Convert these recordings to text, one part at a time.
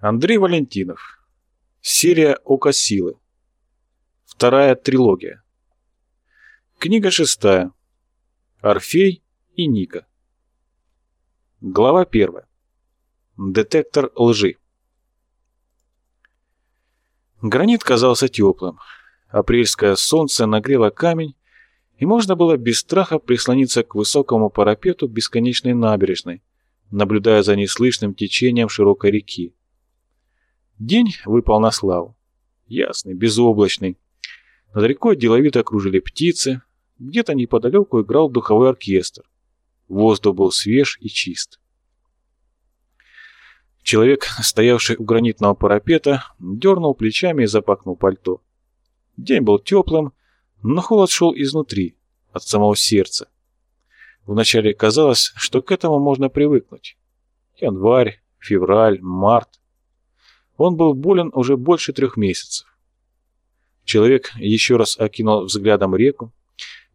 Андрей Валентинов. Серия «Око силы». Вторая трилогия. Книга шестая. Орфей и Ника. Глава первая. Детектор лжи. Гранит казался теплым. Апрельское солнце нагрело камень, и можно было без страха прислониться к высокому парапету бесконечной набережной, наблюдая за неслышным течением широкой реки. День выпал на славу. Ясный, безоблачный. Над рекой деловито окружили птицы, где-то неподалеку играл духовой оркестр. Воздух был свеж и чист. Человек, стоявший у гранитного парапета, дернул плечами и запахнул пальто. День был теплым, но холод шел изнутри, от самого сердца. Вначале казалось, что к этому можно привыкнуть. Январь, февраль, март. Он был болен уже больше трех месяцев. Человек еще раз окинул взглядом реку.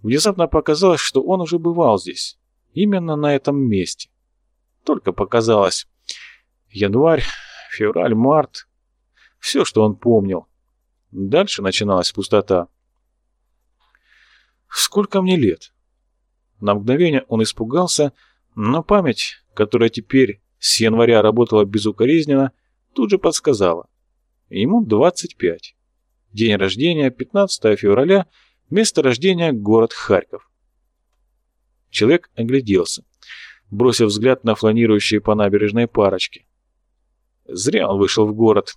Внезапно показалось, что он уже бывал здесь, именно на этом месте. Только показалось. Январь, февраль, март. Все, что он помнил. Дальше начиналась пустота. Сколько мне лет? На мгновение он испугался, но память, которая теперь с января работала безукоризненно, тут же подсказала. Ему 25. День рождения 15 февраля, место рождения город Харьков. Человек огляделся, бросив взгляд на фланирующие по набережной парочки. Зря он вышел в город.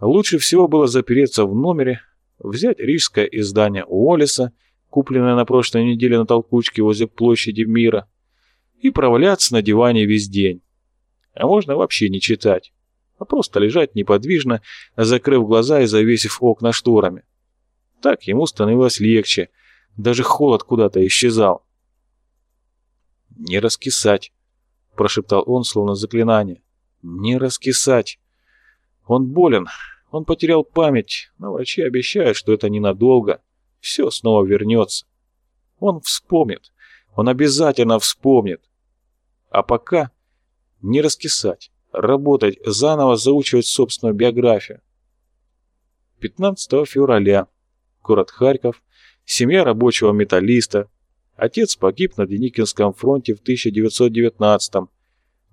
Лучше всего было запереться в номере, взять рижское издание Уоллеса, купленное на прошлой неделе на толкучке возле площади мира, и проваляться на диване весь день. А можно вообще не читать а просто лежать неподвижно, закрыв глаза и завесив окна шторами. Так ему становилось легче, даже холод куда-то исчезал. «Не раскисать», — прошептал он, словно заклинание. «Не раскисать». Он болен, он потерял память, но врачи обещают, что это ненадолго. Все снова вернется. Он вспомнит, он обязательно вспомнит. А пока не раскисать работать, заново заучивать собственную биографию. 15 февраля. Город Харьков. Семья рабочего металлиста. Отец погиб на Деникинском фронте в 1919 -м.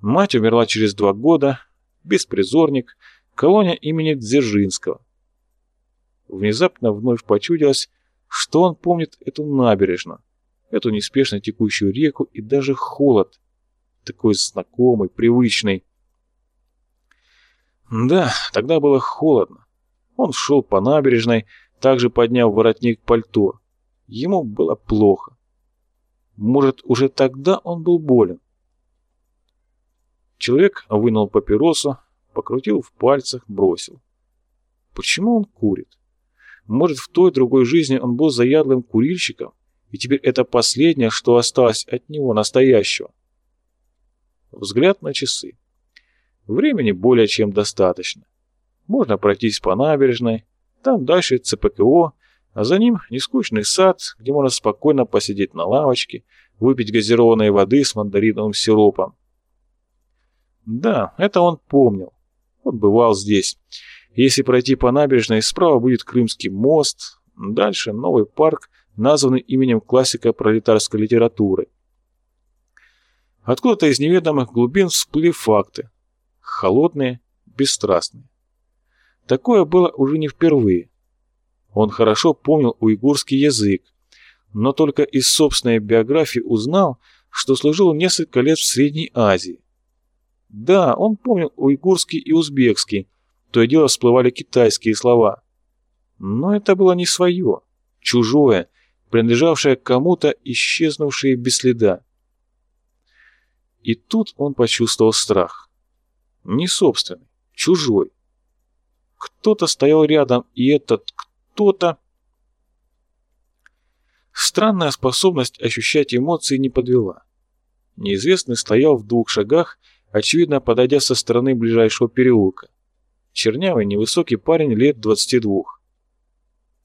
Мать умерла через два года. Беспризорник. Колония имени Дзержинского. Внезапно вновь почудилось, что он помнит эту набережную, эту неспешно текущую реку и даже холод, такой знакомый, привычный. Да, тогда было холодно. Он шел по набережной, также подняв воротник пальто. Ему было плохо. Может, уже тогда он был болен. Человек вынул папиросу, покрутил в пальцах, бросил. Почему он курит? Может, в той другой жизни он был заядлым курильщиком, и теперь это последнее, что осталось от него настоящего. Взгляд на часы. Времени более чем достаточно. Можно пройтись по набережной, там дальше ЦПКО, а за ним нескучный сад, где можно спокойно посидеть на лавочке, выпить газированной воды с мандариновым сиропом. Да, это он помнил. Он бывал здесь. Если пройти по набережной, справа будет Крымский мост, дальше новый парк, названный именем классика пролетарской литературы. Откуда-то из неведомых глубин всплыли факты, холодные, бесстрастные. Такое было уже не впервые. Он хорошо помнил уйгурский язык, но только из собственной биографии узнал, что служил несколько лет в Средней Азии. Да, он помнил уйгурский и узбекский, то и дело всплывали китайские слова. Но это было не свое, чужое, принадлежавшее кому-то, исчезнувшее без следа. И тут он почувствовал страх. Не собственный, чужой. Кто-то стоял рядом, и этот кто-то... Странная способность ощущать эмоции не подвела. Неизвестный стоял в двух шагах, очевидно, подойдя со стороны ближайшего переулка. Чернявый, невысокий парень лет 22.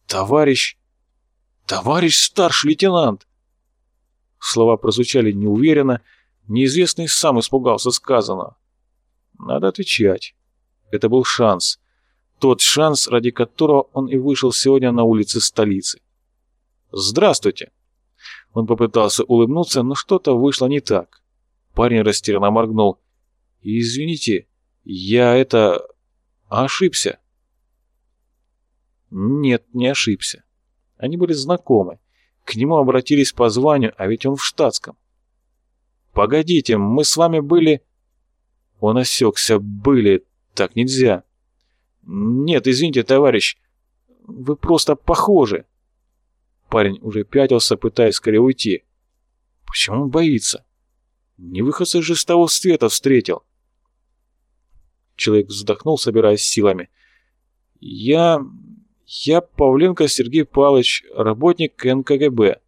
«Товарищ! Товарищ старший лейтенант!» Слова прозвучали неуверенно, неизвестный сам испугался сказанного. Надо отвечать. Это был шанс. Тот шанс, ради которого он и вышел сегодня на улицы столицы. «Здравствуйте!» Он попытался улыбнуться, но что-то вышло не так. Парень растерянно моргнул. «Извините, я это... ошибся». Нет, не ошибся. Они были знакомы. К нему обратились по званию, а ведь он в штатском. «Погодите, мы с вами были...» Он осекся. «Были. Так нельзя». «Нет, извините, товарищ. Вы просто похожи». Парень уже пятился, пытаясь скорее уйти. Почему он боится? Не выходца же с того света встретил. Человек вздохнул, собираясь силами. «Я... я Павленко Сергей Павлович, работник НКГБ.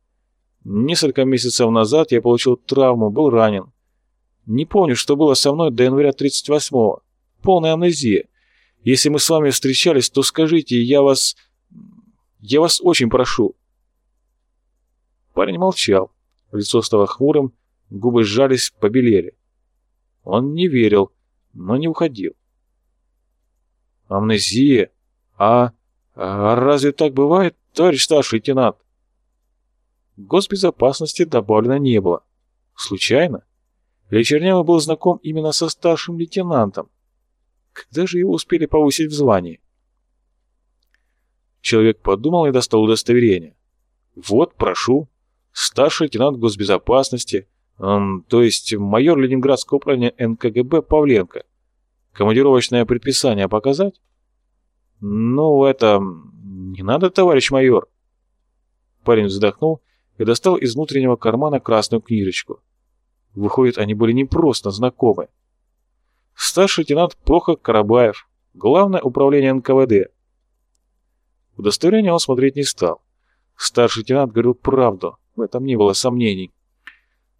Несколько месяцев назад я получил травму, был ранен. Не помню, что было со мной до января 38-го. Полная амнезия. Если мы с вами встречались, то скажите, я вас... я вас очень прошу». Парень молчал. Лицо стало хмурым, губы сжались, побелели. Он не верил, но не уходил. «Амнезия? А, а разве так бывает, товарищ старший лейтенант?» Госбезопасности добавлено не было. Случайно? Или Чернявый был знаком именно со старшим лейтенантом? Когда же его успели повысить в звании? Человек подумал и достал удостоверение. «Вот, прошу. Старший лейтенант госбезопасности, эм, то есть майор Ленинградского управления НКГБ Павленко. Командировочное предписание показать?» «Ну, это... не надо, товарищ майор». Парень вздохнул и достал из внутреннего кармана красную книжечку. Выходит, они были не просто знакомы. Старший лейтенант Прохор Карабаев, Главное управление НКВД. Удостоверение он смотреть не стал. Старший лейтенант говорил правду, в этом не было сомнений.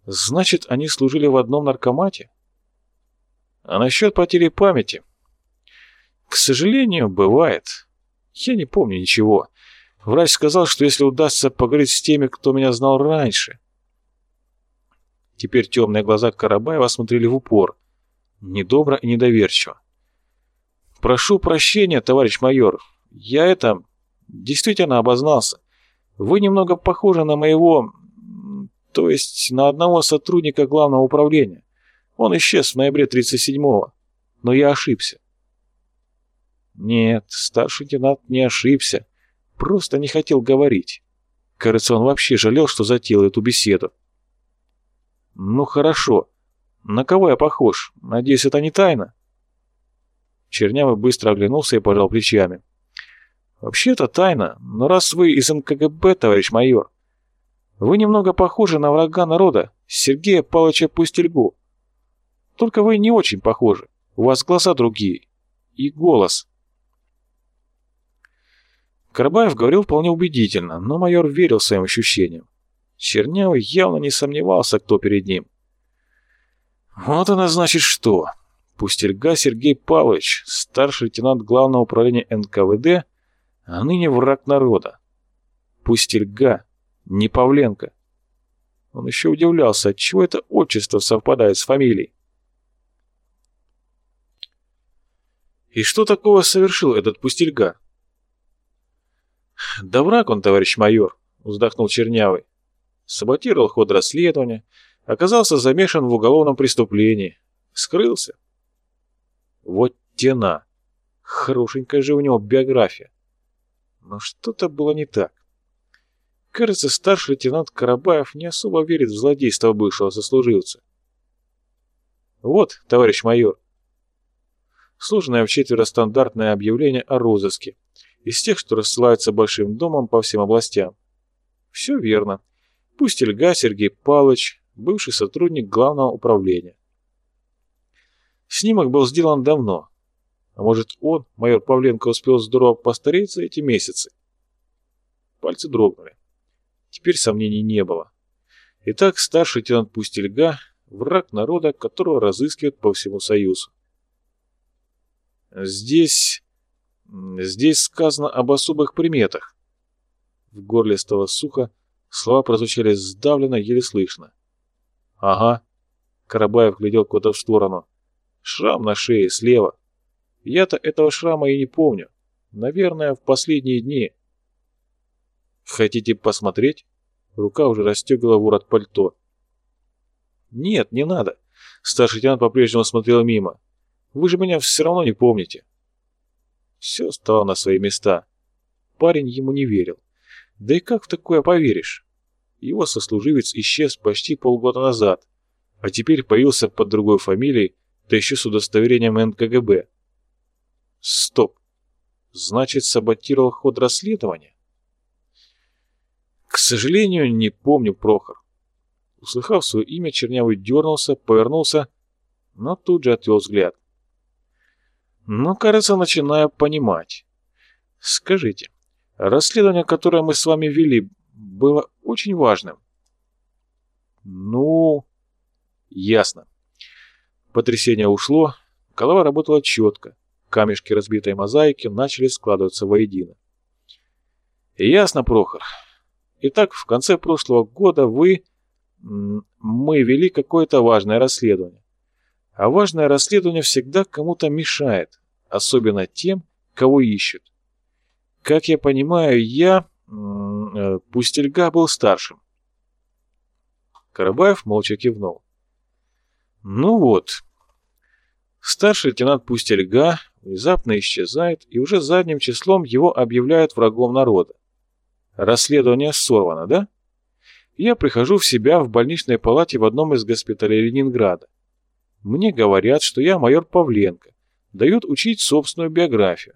Значит, они служили в одном наркомате? А насчет потери памяти? К сожалению, бывает. Я не помню ничего. Врач сказал, что если удастся поговорить с теми, кто меня знал раньше. Теперь темные глаза Карабаева смотрели в упор, недобро и недоверчиво. «Прошу прощения, товарищ майор, я это... действительно обознался. Вы немного похожи на моего... то есть на одного сотрудника главного управления. Он исчез в ноябре 37-го, но я ошибся». Нет, старший лейтенант не ошибся. Просто не хотел говорить. Кажется, он вообще жалел, что затеял эту беседу. «Ну хорошо. На кого я похож? Надеюсь, это не тайна?» Чернявый быстро оглянулся и пожал плечами. «Вообще-то тайна, но раз вы из НКГБ, товарищ майор, вы немного похожи на врага народа, Сергея Павловича Пустельгу. Только вы не очень похожи, у вас глаза другие. И голос. Карабаев говорил вполне убедительно, но майор верил своим ощущениям. Чернявый явно не сомневался, кто перед ним. Вот она значит что. Пустельга Сергей Павлович, старший лейтенант Главного управления НКВД, а ныне враг народа. Пустельга, не Павленко. Он еще удивлялся, отчего это отчество совпадает с фамилией. И что такого совершил этот Пустельга? «Да враг он, товарищ майор», — вздохнул Чернявый. Саботировал ход расследования, оказался замешан в уголовном преступлении. Скрылся. Вот тена. Хорошенькая же у него биография. Но что-то было не так. Кажется, старший лейтенант Карабаев не особо верит в злодейство бывшего сослуживца. Вот, товарищ майор. Сложное в четверо стандартное объявление о розыске из тех, что рассылаются большим домом по всем областям. Все верно. Пусть Ильга Сергей Палыч, бывший сотрудник главного управления. Снимок был сделан давно. А может он, майор Павленко, успел здорово постареть за эти месяцы? Пальцы дрогнули. Теперь сомнений не было. Итак, старший лейтенант Пустельга – враг народа, которого разыскивают по всему Союзу. Здесь Здесь сказано об особых приметах. В горле стало сухо, слова прозвучали сдавленно, еле слышно. Ага. Карабаев глядел куда-то в сторону. Шрам на шее, слева. Я-то этого шрама и не помню. Наверное, в последние дни. Хотите посмотреть? Рука уже расстегивала ворот пальто. Нет, не надо. Старший лейтенант по-прежнему смотрел мимо. Вы же меня все равно не помните. Все стало на свои места. Парень ему не верил. Да и как в такое поверишь? Его сослуживец исчез почти полгода назад, а теперь появился под другой фамилией, да еще с удостоверением НКГБ. Стоп. Значит, саботировал ход расследования? К сожалению, не помню Прохор. Услыхав свое имя, Чернявый дернулся, повернулся, но тут же отвел взгляд. Ну, кажется, начинаю понимать. Скажите, расследование, которое мы с вами вели, было очень важным? Ну, ясно. Потрясение ушло, голова работала четко, камешки разбитой мозаики начали складываться воедино. Ясно, Прохор. Итак, в конце прошлого года вы... Мы вели какое-то важное расследование. А важное расследование всегда кому-то мешает, особенно тем, кого ищут. Как я понимаю, я... Э, Пустельга был старшим. Карабаев молча кивнул. Ну вот. Старший лейтенант Пустельга внезапно исчезает, и уже задним числом его объявляют врагом народа. Расследование сорвано, да? Я прихожу в себя в больничной палате в одном из госпиталей Ленинграда. Мне говорят, что я майор Павленко. Дают учить собственную биографию.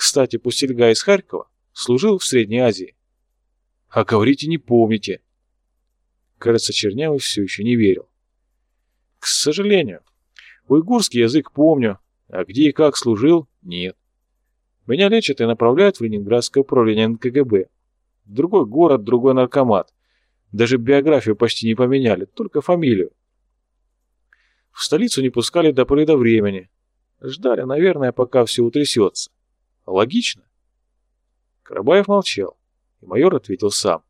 Кстати, Пустельга из Харькова служил в Средней Азии. А говорите, не помните. Кажется, Чернявый все еще не верил. К сожалению, уйгурский язык помню, а где и как служил – нет. Меня лечат и направляют в Ленинградское управление НКГБ. Другой город, другой наркомат. Даже биографию почти не поменяли, только фамилию. В столицу не пускали до поры до времени. Ждали, наверное, пока все утрясется. Логично? Карабаев молчал, и майор ответил сам.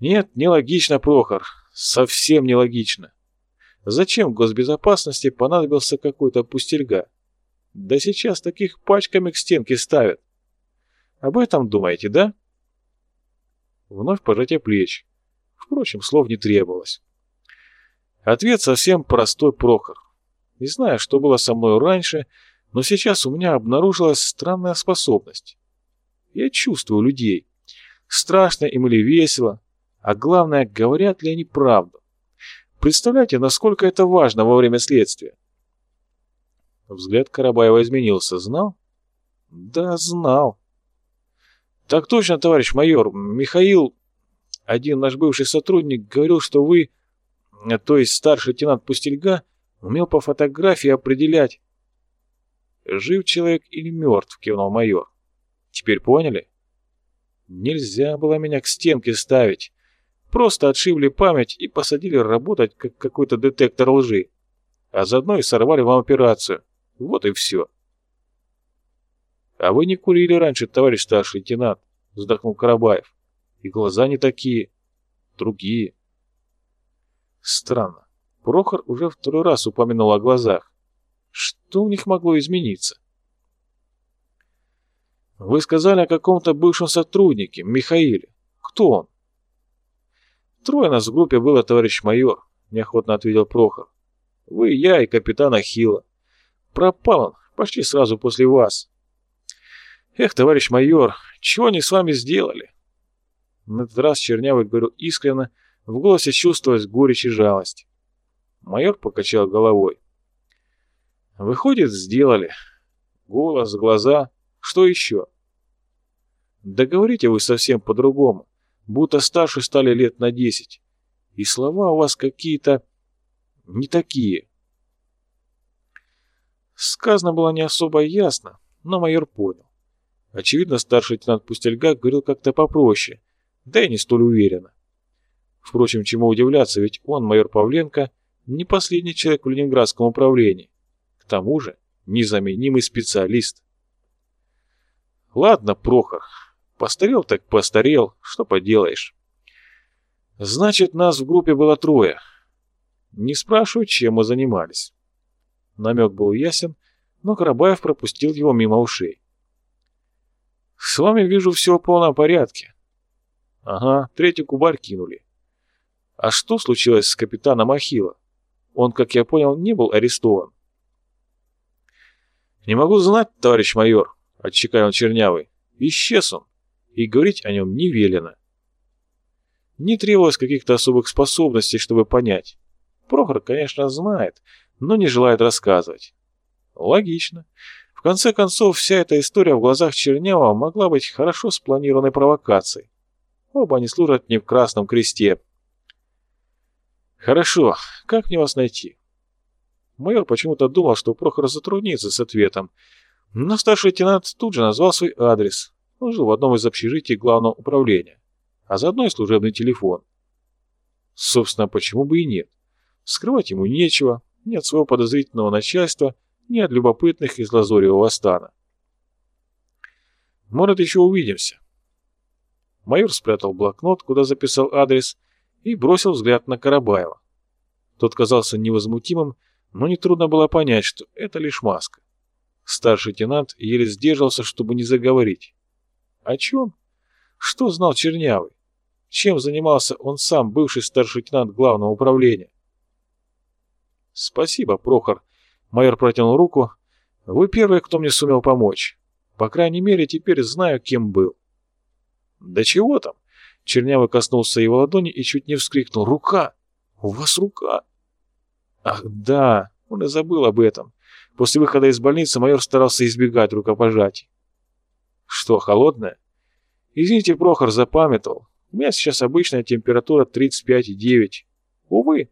Нет, нелогично, Прохор. Совсем нелогично. Зачем госбезопасности понадобился какой-то пустельга? Да сейчас таких пачками к стенке ставят. Об этом думаете, да? Вновь пожатие плеч. Впрочем, слов не требовалось. Ответ совсем простой, Прохор. Не знаю, что было со мной раньше, но сейчас у меня обнаружилась странная способность. Я чувствую людей. Страшно им или весело, а главное, говорят ли они правду. Представляете, насколько это важно во время следствия? Взгляд Карабаева изменился. Знал? Да, знал. Так точно, товарищ майор. Михаил, один наш бывший сотрудник, говорил, что вы, то есть старший лейтенант Пустельга, умел по фотографии определять, жив человек или мертв, кивнул майор. Теперь поняли? Нельзя было меня к стенке ставить. Просто отшибли память и посадили работать, как какой-то детектор лжи. А заодно и сорвали вам операцию. Вот и все. «А вы не курили раньше, товарищ старший лейтенант?» — вздохнул Карабаев. «И глаза не такие, другие». Странно. Прохор уже второй раз упомянул о глазах. Что у них могло измениться? «Вы сказали о каком-то бывшем сотруднике, Михаиле. Кто он?» «Трое нас в группе было, товарищ майор», — неохотно ответил Прохор. «Вы, я и капитан Ахилла. Пропал он почти сразу после вас. Эх, товарищ майор, чего они с вами сделали? На этот раз Чернявый говорил искренне, в голосе чувствовалась горечь и жалость. Майор покачал головой. Выходит, сделали. Голос, глаза, что еще? Да говорите вы совсем по-другому, будто старше стали лет на десять. И слова у вас какие-то не такие. Сказано было не особо ясно, но майор понял. Очевидно, старший лейтенант Пустельга говорил как-то попроще, да и не столь уверенно. Впрочем, чему удивляться, ведь он, майор Павленко, не последний человек в Ленинградском управлении. К тому же, незаменимый специалист. Ладно, Прохор, постарел так постарел, что поделаешь. Значит, нас в группе было трое. Не спрашиваю, чем мы занимались. Намек был ясен, но Карабаев пропустил его мимо ушей. «С вами, вижу, все в полном порядке». «Ага, третий кубарь кинули». «А что случилось с капитаном Ахилла? Он, как я понял, не был арестован». «Не могу знать, товарищ майор», — отчеканил Чернявый. «Исчез он, и говорить о нем не велено». Не требовалось каких-то особых способностей, чтобы понять. Прохор, конечно, знает, но не желает рассказывать. Логично. В конце концов, вся эта история в глазах Чернявого могла быть хорошо спланированной провокацией. Оба они служат не в Красном Кресте. Хорошо, как мне вас найти? Майор почему-то думал, что Прохор затруднится с ответом, но старший лейтенант тут же назвал свой адрес. Он жил в одном из общежитий главного управления, а заодно и служебный телефон. Собственно, почему бы и нет? Скрывать ему нечего, ни от своего подозрительного начальства, ни от любопытных из Лазоревого стана. Может, еще увидимся. Майор спрятал блокнот, куда записал адрес, и бросил взгляд на Карабаева. Тот казался невозмутимым, но нетрудно было понять, что это лишь маска. Старший лейтенант еле сдерживался, чтобы не заговорить. О чем? Что знал Чернявый? Чем занимался он сам, бывший старший лейтенант главного управления? «Спасибо, Прохор», — майор протянул руку. «Вы первый, кто мне сумел помочь. По крайней мере, теперь знаю, кем был». «Да чего там?» Чернявый коснулся его ладони и чуть не вскрикнул. «Рука! У вас рука!» «Ах, да, он и забыл об этом. После выхода из больницы майор старался избегать рукопожатий». «Что, холодная?» «Извините, Прохор, запамятовал. У меня сейчас обычная температура 35,9. Увы,